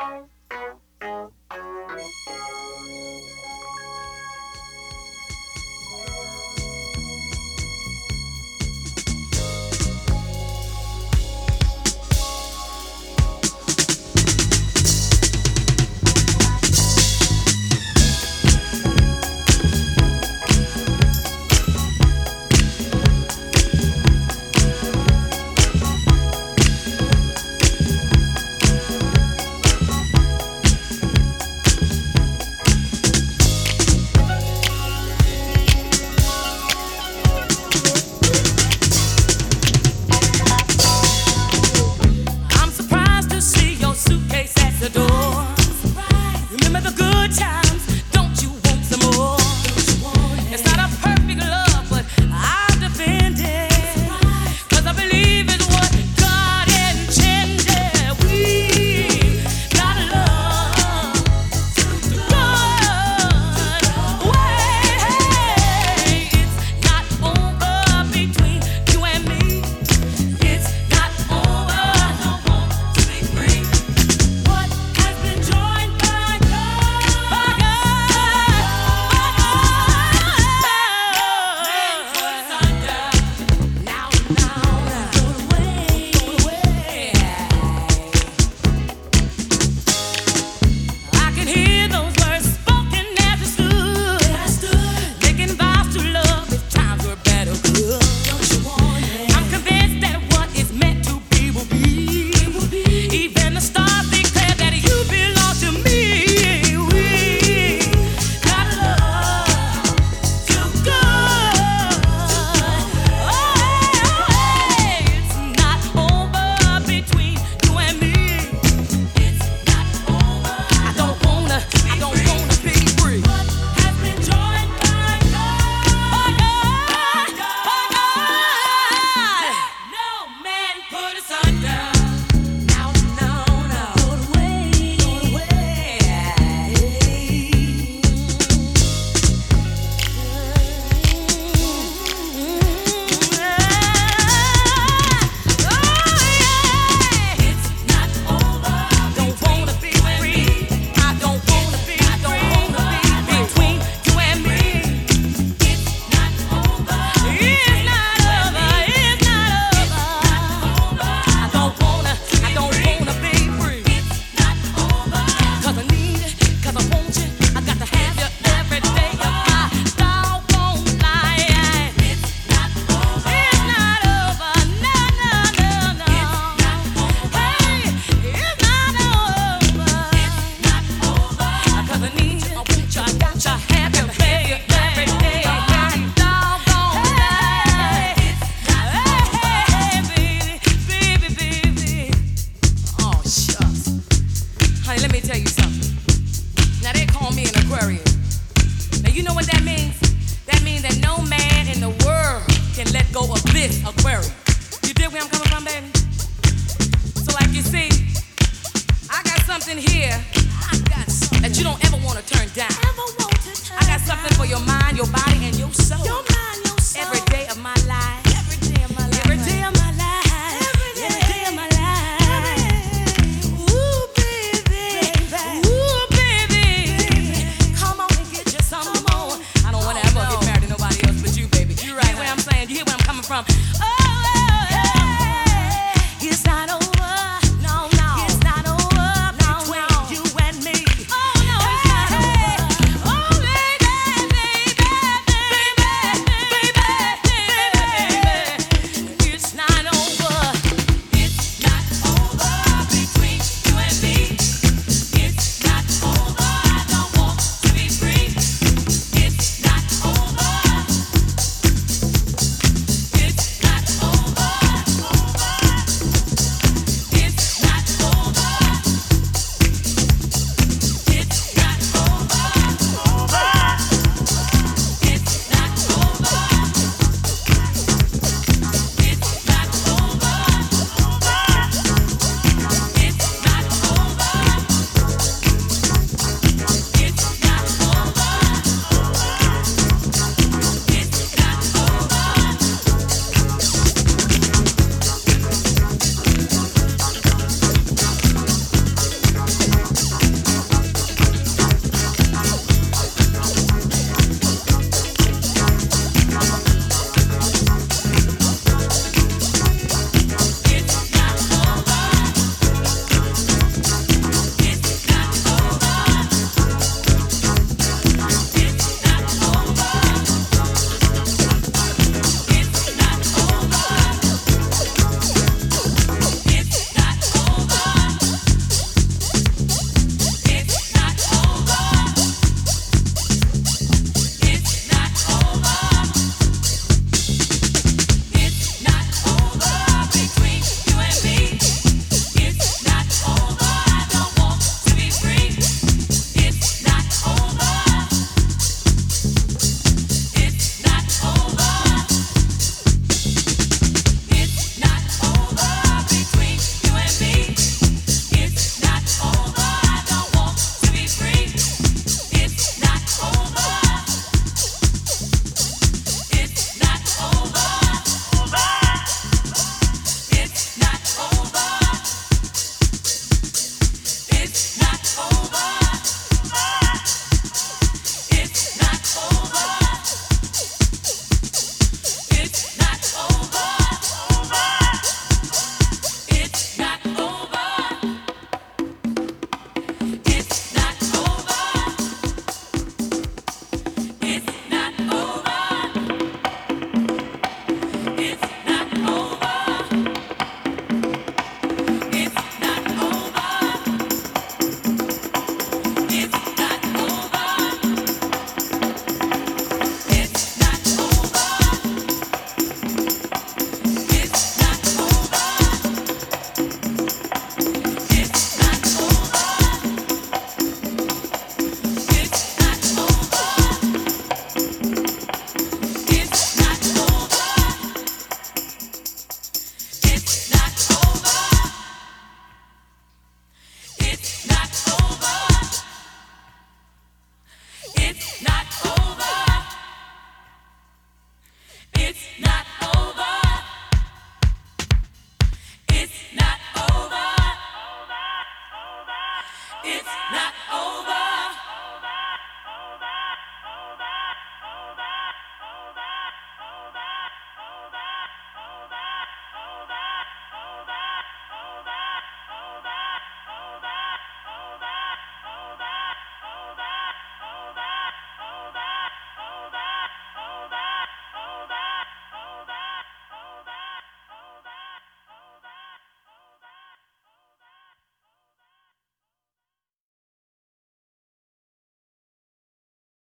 Bye. time. you don't ever want to turn down. I got something for your mind, your body, and your soul. Your mind,